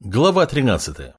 Глава 13.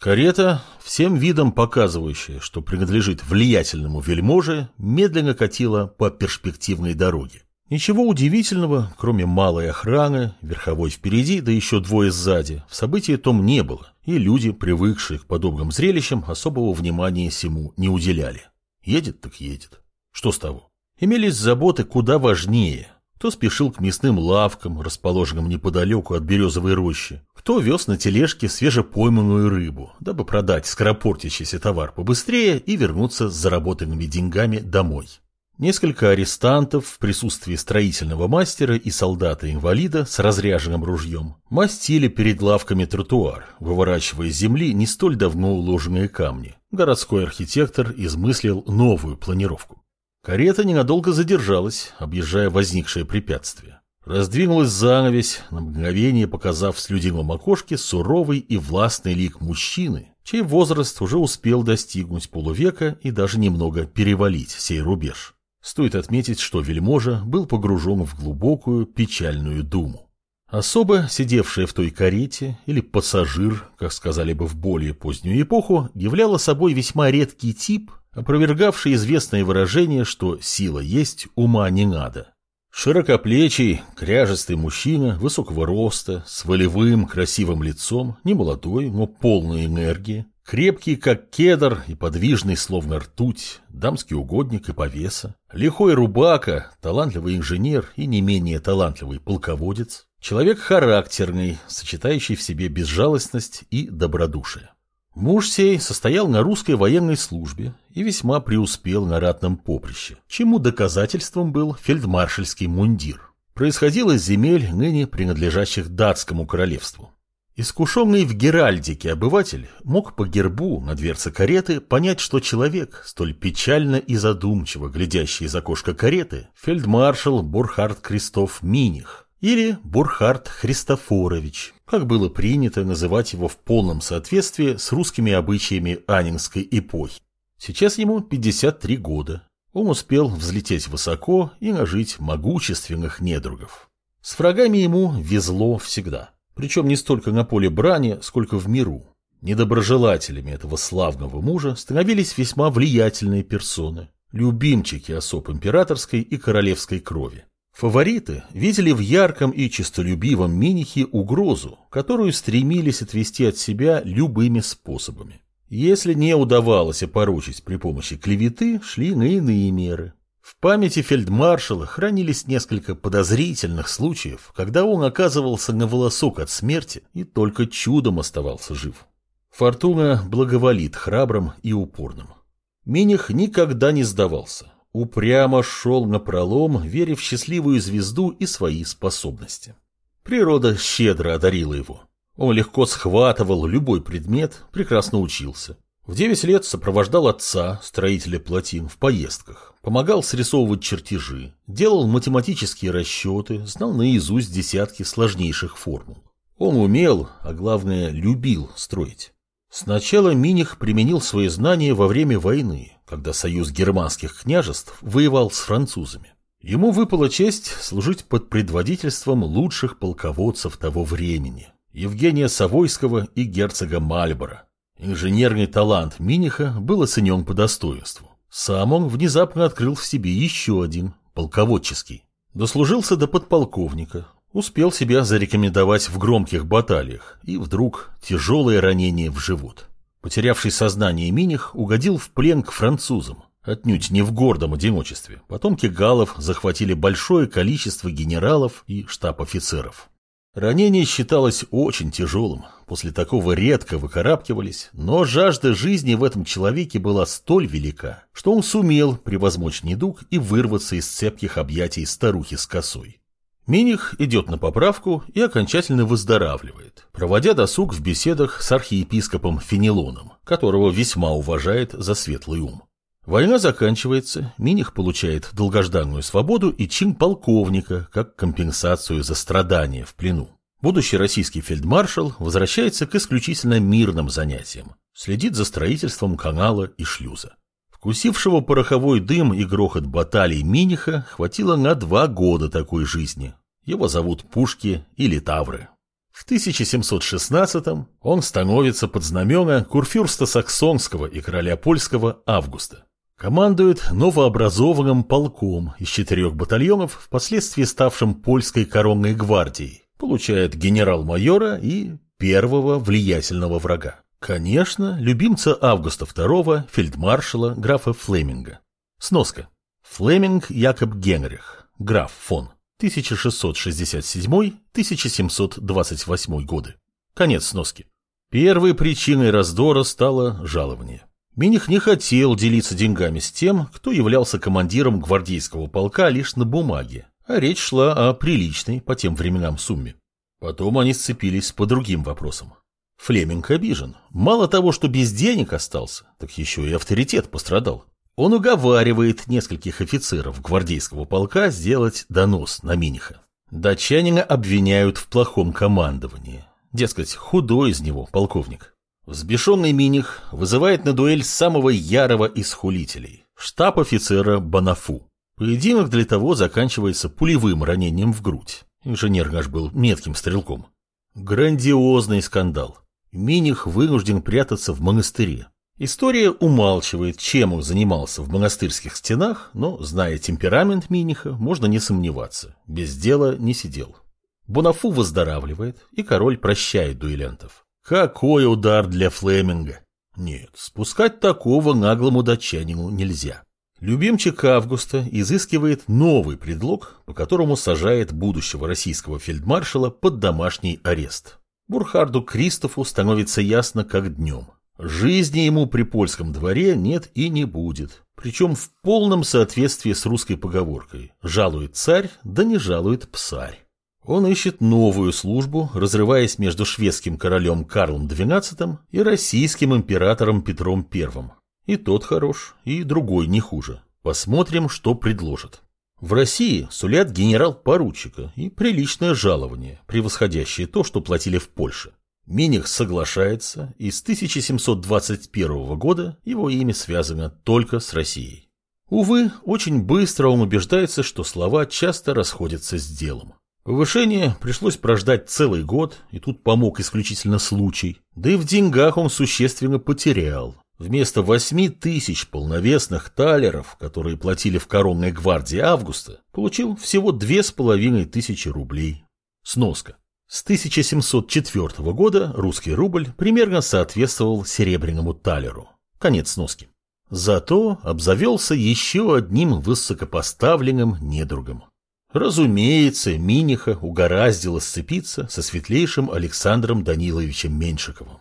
Карета, всем видом показывающая, что принадлежит влиятельному вельможе, медленно катила по перспективной дороге. Ничего удивительного, кроме малой охраны, верховой впереди, да еще двое сзади, в событии том не было, и люди, привыкшие к подобным зрелищам, особого внимания сему не уделяли. Едет так едет. Что с того? Имелись заботы куда важнее, кто спешил к мясным лавкам, расположенным неподалеку от березовой рощи, кто вез на тележке свежепойманную рыбу, дабы продать скоропортящийся товар побыстрее и вернуться с заработанными деньгами домой. Несколько арестантов в присутствии строительного мастера и солдата-инвалида с разряженным ружьем мастили перед лавками тротуар, выворачивая из земли не столь давно уложенные камни. Городской архитектор измыслил новую планировку. Карета ненадолго задержалась, объезжая возникшее препятствие. Раздвинулась занавесь, на мгновение показав в слюдяном окошке суровый и властный лик мужчины, чей возраст уже успел достигнуть полувека и даже немного перевалить сей рубеж. Стоит отметить, что вельможа был погружен в глубокую печальную думу. Особо сидевшая в той карете, или пассажир, как сказали бы в более позднюю эпоху, являла собой весьма редкий тип, опровергавший известное выражение, что сила есть, ума не надо. Широкоплечий, кряжестый мужчина, высокого роста, с волевым, красивым лицом, не молодой, но полной энергии, крепкий, как кедр, и подвижный, словно ртуть, дамский угодник и повеса, лихой рубака, талантливый инженер и не менее талантливый полководец, человек характерный, сочетающий в себе безжалостность и добродушие. Муж сей состоял на русской военной службе и весьма преуспел на ратном поприще, чему доказательством был фельдмаршальский мундир. Происходил из земель, ныне принадлежащих датскому королевству. Искушенный в геральдике обыватель мог по гербу на дверце кареты понять, что человек, столь печально и задумчиво глядящий из окошка кареты, фельдмаршал Бурхард Кристоф Миних, или Бурхард Христофорович, как было принято называть его в полном соответствии с русскими обычаями Анинской эпохи. Сейчас ему 53 года. Он успел взлететь высоко и нажить могущественных недругов. С врагами ему везло всегда. Причем не столько на поле брани, сколько в миру. Недоброжелателями этого славного мужа становились весьма влиятельные персоны, любимчики особ императорской и королевской крови. Фавориты видели в ярком и честолюбивом Минихе угрозу, которую стремились отвести от себя любыми способами. Если не удавалось опорочить при помощи клеветы, шли на иные меры. В памяти фельдмаршала хранились несколько подозрительных случаев, когда он оказывался на волосок от смерти и только чудом оставался жив. Фортуна благоволит храбрым и упорным. Миних никогда не сдавался упрямо шел на пролом, веря в счастливую звезду и свои способности. Природа щедро одарила его. Он легко схватывал любой предмет, прекрасно учился. В девять лет сопровождал отца, строителя плотин, в поездках, помогал срисовывать чертежи, делал математические расчеты, знал наизусть десятки сложнейших формул. Он умел, а главное, любил строить. Сначала Миних применил свои знания во время войны, когда союз германских княжеств воевал с французами. Ему выпала честь служить под предводительством лучших полководцев того времени – Евгения Савойского и герцога Мальбора. Инженерный талант Миниха был оценен по достоинству. Сам он внезапно открыл в себе еще один – полководческий. Дослужился до подполковника, успел себя зарекомендовать в громких баталиях, и вдруг тяжелое ранение в живот – Потерявший сознание Миних угодил в плен к французам, отнюдь не в гордом одиночестве. Потомки галлов захватили большое количество генералов и штаб-офицеров. Ранение считалось очень тяжелым, после такого редко выкарабкивались, но жажда жизни в этом человеке была столь велика, что он сумел превозмочь недуг и вырваться из цепких объятий старухи с косой. Миних идет на поправку и окончательно выздоравливает, проводя досуг в беседах с архиепископом Фенелоном, которого весьма уважает за светлый ум. Война заканчивается, Миних получает долгожданную свободу и чин полковника, как компенсацию за страдания в плену. Будущий российский фельдмаршал возвращается к исключительно мирным занятиям, следит за строительством канала и шлюза. Вкусившего пороховой дым и грохот баталий Миниха хватило на два года такой жизни. Его зовут Пушки или Тавры. В 1716 он становится под знамена курфюрста Саксонского и короля польского Августа. Командует новообразованным полком из четырех батальонов, впоследствии ставшим польской коронной гвардией. Получает генерал-майора и первого влиятельного врага. Конечно, любимца Августа II, фельдмаршала, графа Флеминга. Сноска. Флеминг Якоб Генрих, граф фон, 1667-1728 годы. Конец сноски. Первой причиной раздора стало жалование. Миних не хотел делиться деньгами с тем, кто являлся командиром гвардейского полка лишь на бумаге, а речь шла о приличной по тем временам сумме. Потом они сцепились по другим вопросам. Флеминг обижен. Мало того, что без денег остался, так еще и авторитет пострадал. Он уговаривает нескольких офицеров гвардейского полка сделать донос на Миниха. Датчанина обвиняют в плохом командовании. Дескать, худой из него полковник. Взбешенный Миних вызывает на дуэль самого ярого из хулителей – штаб-офицера Банафу. Поединок для того заканчивается пулевым ранением в грудь. Инженер наш был метким стрелком. Грандиозный скандал. Миних вынужден прятаться в монастыре. История умалчивает, чем он занимался в монастырских стенах, но, зная темперамент Миниха, можно не сомневаться. Без дела не сидел. Бонафу выздоравливает, и король прощает дуэлянтов. Какой удар для Флеминга! Нет, спускать такого наглому датчанину нельзя. Любимчик Августа изыскивает новый предлог, по которому сажает будущего российского фельдмаршала под домашний арест. Бурхарду Кристофу становится ясно как днем. Жизни ему при польском дворе нет и не будет. Причем в полном соответствии с русской поговоркой «жалует царь, да не жалует псарь». Он ищет новую службу, разрываясь между шведским королем Карлом XII и российским императором Петром I. И тот хорош, и другой не хуже. Посмотрим, что предложат. В России сулят генерал-поручика и приличное жалование, превосходящее то, что платили в Польше. Миних соглашается, и с 1721 года его имя связано только с Россией. Увы, очень быстро он убеждается, что слова часто расходятся с делом. Повышение пришлось прождать целый год, и тут помог исключительно случай. Да и в деньгах он существенно потерял. Вместо восьми тысяч полновесных талеров, которые платили в коронной гвардии Августа, получил всего две с половиной тысячи рублей. Сноска. С 1704 года русский рубль примерно соответствовал серебряному талеру. Конец сноски. Зато обзавелся еще одним высокопоставленным недругом. Разумеется, Миниха угораздило сцепиться со светлейшим Александром Даниловичем Меньшиковым.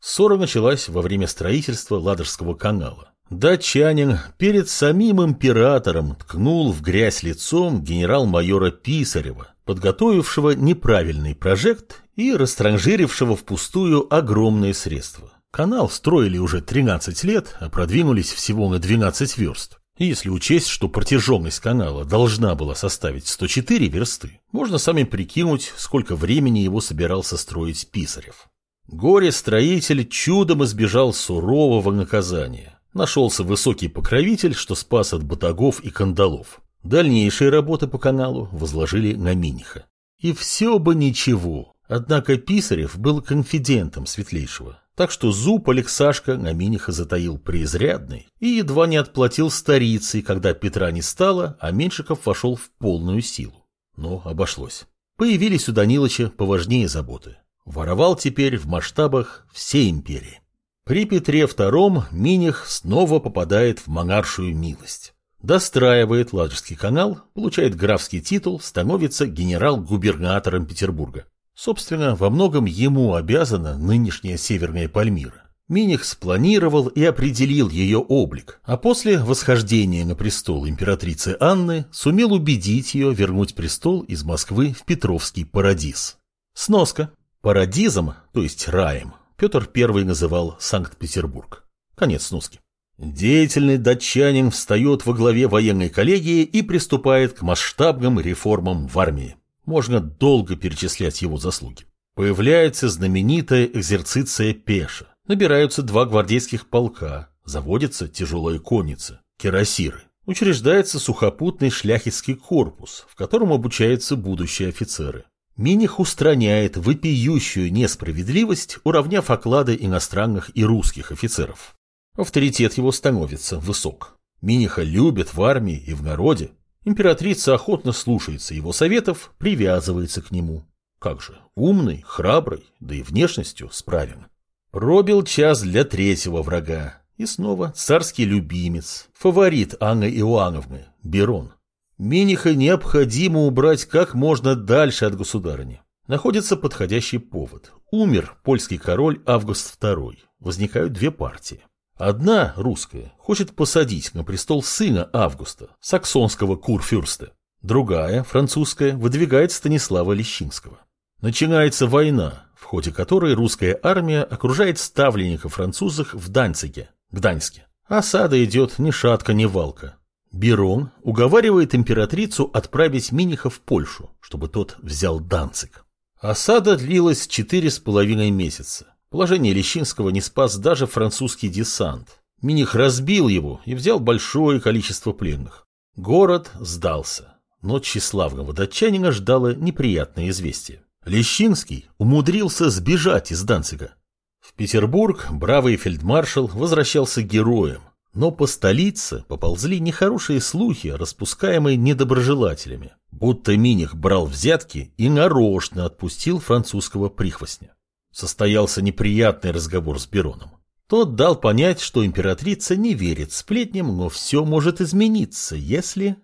Ссора началась во время строительства Ладожского канала. Датчанин перед самим императором ткнул в грязь лицом генерал-майора Писарева, подготовившего неправильный прожект и растранжирившего впустую огромные средства. Канал строили уже 13 лет, а продвинулись всего на 12 верст. Если учесть, что протяженность канала должна была составить 104 версты, можно сами прикинуть, сколько времени его собирался строить Писарев. Горе-строитель чудом избежал сурового наказания. Нашелся высокий покровитель, что спас от батагов и кандалов. Дальнейшие работы по каналу возложили на Миниха. И все бы ничего, однако Писарев был конфидентом Светлейшего, так что зуб Алексашка на Миниха затаил преизрядный и едва не отплатил старицей, когда Петра не стало, а Меньшиков вошел в полную силу. Но обошлось. Появились у Данилыча поважнее заботы. Воровал теперь в масштабах всей империи. При Петре II Миних снова попадает в монаршую милость. Достраивает Ладожский канал, получает графский титул, становится генерал-губернатором Петербурга. Собственно, во многом ему обязана нынешняя Северная Пальмира. Миних спланировал и определил ее облик, а после восхождения на престол императрицы Анны сумел убедить ее вернуть престол из Москвы в Петровский Парадис. Сноска. Парадизом, то есть раем, Петр I называл Санкт-Петербург. Конец сноски. Деятельный датчанин встает во главе военной коллегии и приступает к масштабным реформам в армии. Можно долго перечислять его заслуги. Появляется знаменитая экзерциция Пеша. Набираются два гвардейских полка. Заводится тяжелая конница, кирасиры. Учреждается сухопутный шляхетский корпус, в котором обучаются будущие офицеры. Миних устраняет вопиющую несправедливость, уравняв оклады иностранных и русских офицеров. Авторитет его становится высок. Миниха любят в армии и в народе. Императрица охотно слушается его советов, привязывается к нему. Как же, умный, храбрый, да и внешностью справен. Пробил час для третьего врага. И снова царский любимец, фаворит Анны Иоанновны, Берон. Миниха необходимо убрать как можно дальше от государыни. Находится подходящий повод. Умер польский король Август II. Возникают две партии. Одна, русская, хочет посадить на престол сына Августа, саксонского курфюрста. Другая, французская, выдвигает Станислава Лещинского. Начинается война, в ходе которой русская армия окружает ставленников французов в Данциге, Гданьске. Осада идет ни шатка, ни валка. Берон уговаривает императрицу отправить Миниха в Польшу, чтобы тот взял Данциг. Осада длилась четыре с половиной месяца. Положение Лещинского не спас даже французский десант. Миних разбил его и взял большое количество пленных. Город сдался, но тщеславного датчанина ждало неприятное известие. Лещинский умудрился сбежать из Данцига. В Петербург бравый фельдмаршал возвращался героем, но по столице поползли нехорошие слухи, распускаемые недоброжелателями, будто Миних брал взятки и нарочно отпустил французского прихвостня. Состоялся неприятный разговор с Бероном. Тот дал понять, что императрица не верит сплетням, но все может измениться, если...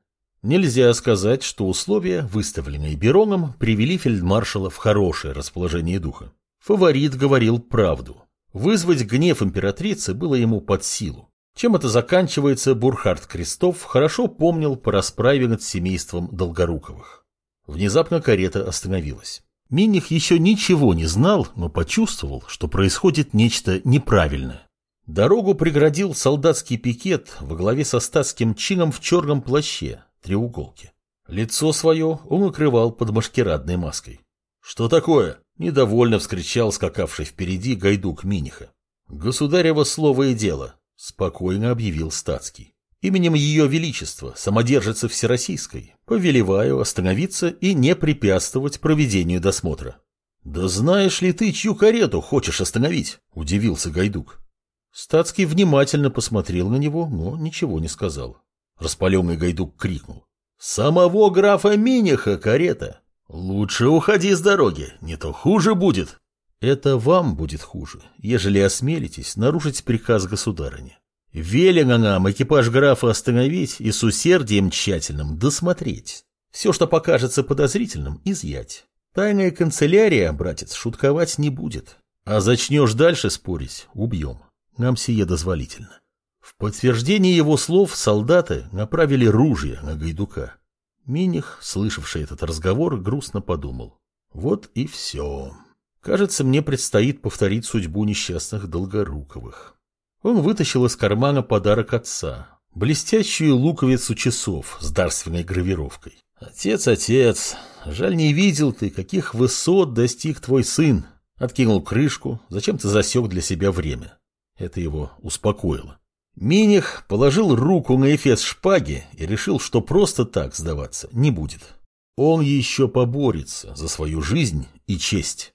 Нельзя сказать, что условия, выставленные Бероном, привели фельдмаршала в хорошее расположение духа. Фаворит говорил правду. Вызвать гнев императрицы было ему под силу. Чем это заканчивается, Бурхард Крестов хорошо помнил по расправе над семейством Долгоруковых. Внезапно карета остановилась. Миних еще ничего не знал, но почувствовал, что происходит нечто неправильное. Дорогу преградил солдатский пикет во главе со статским чином в черном плаще, треуголке. Лицо свое он укрывал под машкирадной маской. «Что такое?» – недовольно вскричал скакавший впереди гайдук Миниха. «Государево слово и дело», — спокойно объявил статский. Именем Ее Величества, самодержицы Всероссийской, повелеваю остановиться и не препятствовать проведению досмотра. «Да знаешь ли ты, чью карету хочешь остановить?» – удивился Гайдук. Статский внимательно посмотрел на него, но ничего не сказал. Распаленный Гайдук крикнул. «Самого графа Миниха карета! Лучше уходи с дороги, не то хуже будет!» Это вам будет хуже, ежели осмелитесь нарушить приказ государыни. Велено нам экипаж графа остановить и с усердием тщательным досмотреть. Все, что покажется подозрительным, изъять. Тайная канцелярия, братец, шутковать не будет. А зачнешь дальше спорить, убьем. Нам сие дозволительно. В подтверждение его слов солдаты направили ружья на Гайдука. Миних, слышавший этот разговор, грустно подумал. Вот и все. Кажется, мне предстоит повторить судьбу несчастных Долгоруковых. Он вытащил из кармана подарок отца. Блестящую луковицу часов с дарственной гравировкой. «Отец, отец, жаль не видел ты, каких высот достиг твой сын!» Откинул крышку, зачем ты засек для себя время. Это его успокоило. Миних положил руку на эфес шпаги и решил, что просто так сдаваться не будет. Он еще поборется за свою жизнь и честь.